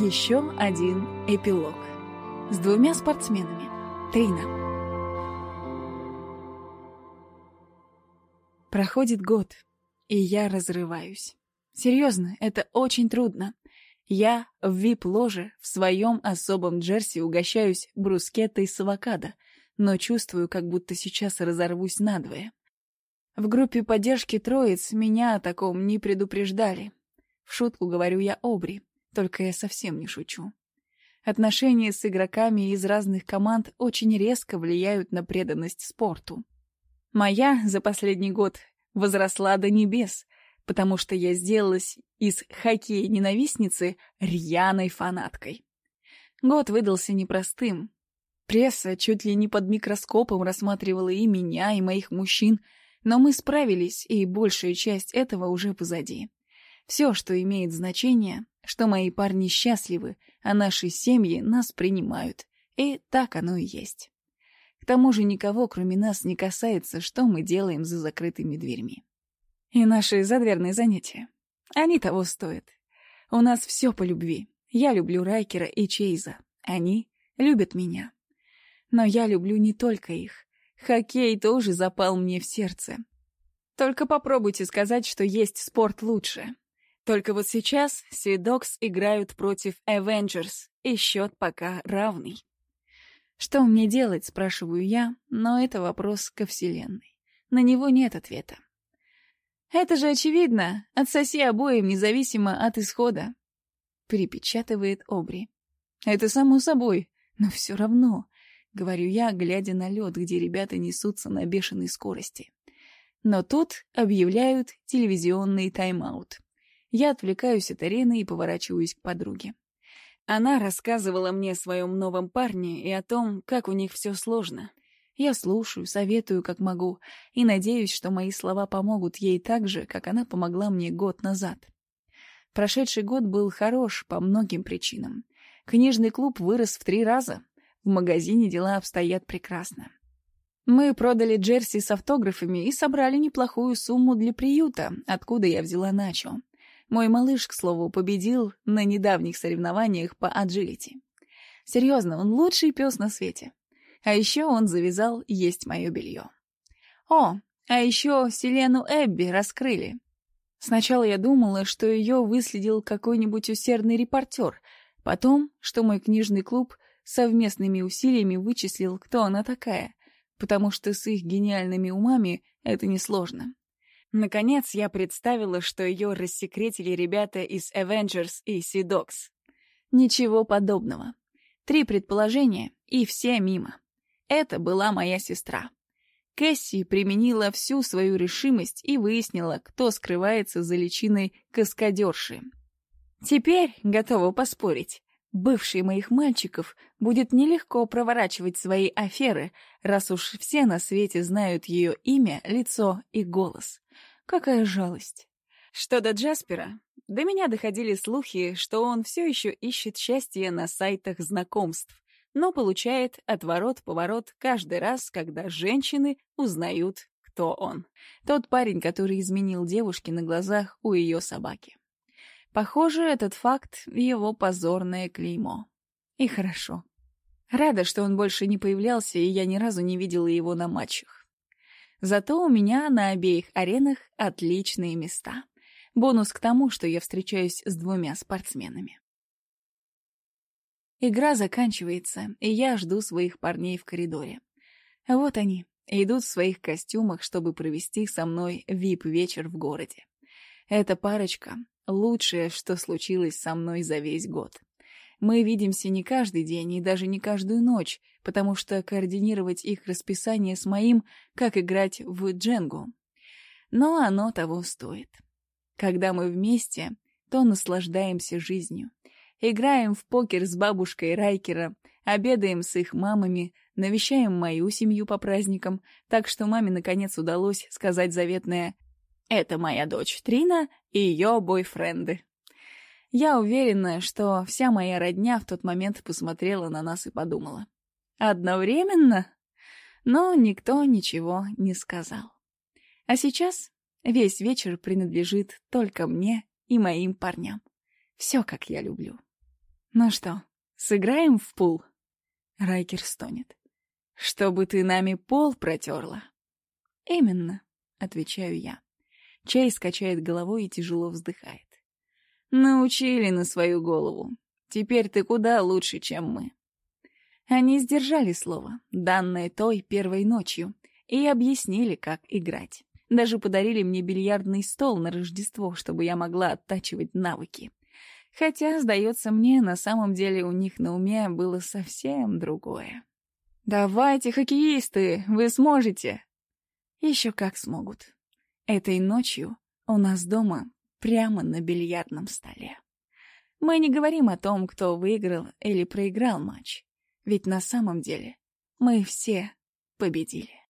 Еще один эпилог. С двумя спортсменами. Трина. Проходит год, и я разрываюсь. Серьезно, это очень трудно. Я в вип-ложе в своем особом джерси угощаюсь брускеттой с авокадо, но чувствую, как будто сейчас разорвусь надвое. В группе поддержки троиц меня о таком не предупреждали. В шутку говорю я Обри, только я совсем не шучу. Отношения с игроками из разных команд очень резко влияют на преданность спорту. Моя за последний год возросла до небес, потому что я сделалась из хоккея-ненавистницы рьяной фанаткой. Год выдался непростым. Пресса чуть ли не под микроскопом рассматривала и меня, и моих мужчин — но мы справились, и большая часть этого уже позади. Все, что имеет значение, что мои парни счастливы, а наши семьи нас принимают. И так оно и есть. К тому же никого, кроме нас, не касается, что мы делаем за закрытыми дверьми. И наши задверные занятия. Они того стоят. У нас все по любви. Я люблю Райкера и Чейза. Они любят меня. Но я люблю не только их. Хоккей тоже запал мне в сердце. Только попробуйте сказать, что есть спорт лучше. Только вот сейчас Свидокс играют против Avengers, и счет пока равный. Что мне делать, спрашиваю я, но это вопрос ко Вселенной. На него нет ответа. Это же очевидно, отсоси обоим независимо от исхода. Припечатывает Обри. Это само собой, но все равно — говорю я, глядя на лед, где ребята несутся на бешеной скорости. Но тут объявляют телевизионный тайм-аут. Я отвлекаюсь от арены и поворачиваюсь к подруге. Она рассказывала мне о своем новом парне и о том, как у них все сложно. Я слушаю, советую, как могу, и надеюсь, что мои слова помогут ей так же, как она помогла мне год назад. Прошедший год был хорош по многим причинам. Книжный клуб вырос в три раза, в магазине дела обстоят прекрасно. Мы продали джерси с автографами и собрали неплохую сумму для приюта, откуда я взяла Начо. Мой малыш, к слову, победил на недавних соревнованиях по аджилити. Серьезно, он лучший пес на свете. А еще он завязал есть мое белье. О, а еще Селену Эбби раскрыли. Сначала я думала, что ее выследил какой-нибудь усердный репортер, потом, что мой книжный клуб совместными усилиями вычислил, кто она такая, потому что с их гениальными умами это несложно. Наконец я представила, что ее рассекретили ребята из Avengers и Dogs. Ничего подобного. Три предположения, и все мимо. Это была моя сестра. Кэсси применила всю свою решимость и выяснила, кто скрывается за личиной каскадерши. Теперь, готова поспорить, Бывший моих мальчиков будет нелегко проворачивать свои аферы, раз уж все на свете знают ее имя, лицо и голос. Какая жалость. Что до Джаспера, до меня доходили слухи, что он все еще ищет счастье на сайтах знакомств, но получает отворот-поворот каждый раз, когда женщины узнают, кто он. Тот парень, который изменил девушке на глазах у ее собаки. Похоже, этот факт — его позорное клеймо. И хорошо. Рада, что он больше не появлялся, и я ни разу не видела его на матчах. Зато у меня на обеих аренах отличные места. Бонус к тому, что я встречаюсь с двумя спортсменами. Игра заканчивается, и я жду своих парней в коридоре. Вот они, идут в своих костюмах, чтобы провести со мной вип-вечер в городе. Эта парочка Лучшее, что случилось со мной за весь год. Мы видимся не каждый день и даже не каждую ночь, потому что координировать их расписание с моим, как играть в дженгу. Но оно того стоит. Когда мы вместе, то наслаждаемся жизнью. Играем в покер с бабушкой Райкера, обедаем с их мамами, навещаем мою семью по праздникам, так что маме наконец удалось сказать заветное это моя дочь Трина и ее бойфренды. Я уверена, что вся моя родня в тот момент посмотрела на нас и подумала. Одновременно? Но никто ничего не сказал. А сейчас весь вечер принадлежит только мне и моим парням. Все, как я люблю. Ну что, сыграем в пул? Райкер стонет. Чтобы ты нами пол протерла. Именно, отвечаю я. Чейз качает головой и тяжело вздыхает. Научили на свою голову. Теперь ты куда лучше, чем мы. Они сдержали слово, данное той первой ночью, и объяснили, как играть. Даже подарили мне бильярдный стол на Рождество, чтобы я могла оттачивать навыки. Хотя, сдается мне, на самом деле у них на уме было совсем другое. «Давайте, хоккеисты, вы сможете!» Еще как смогут. Этой ночью у нас дома прямо на бильярдном столе. Мы не говорим о том, кто выиграл или проиграл матч. Ведь на самом деле мы все победили.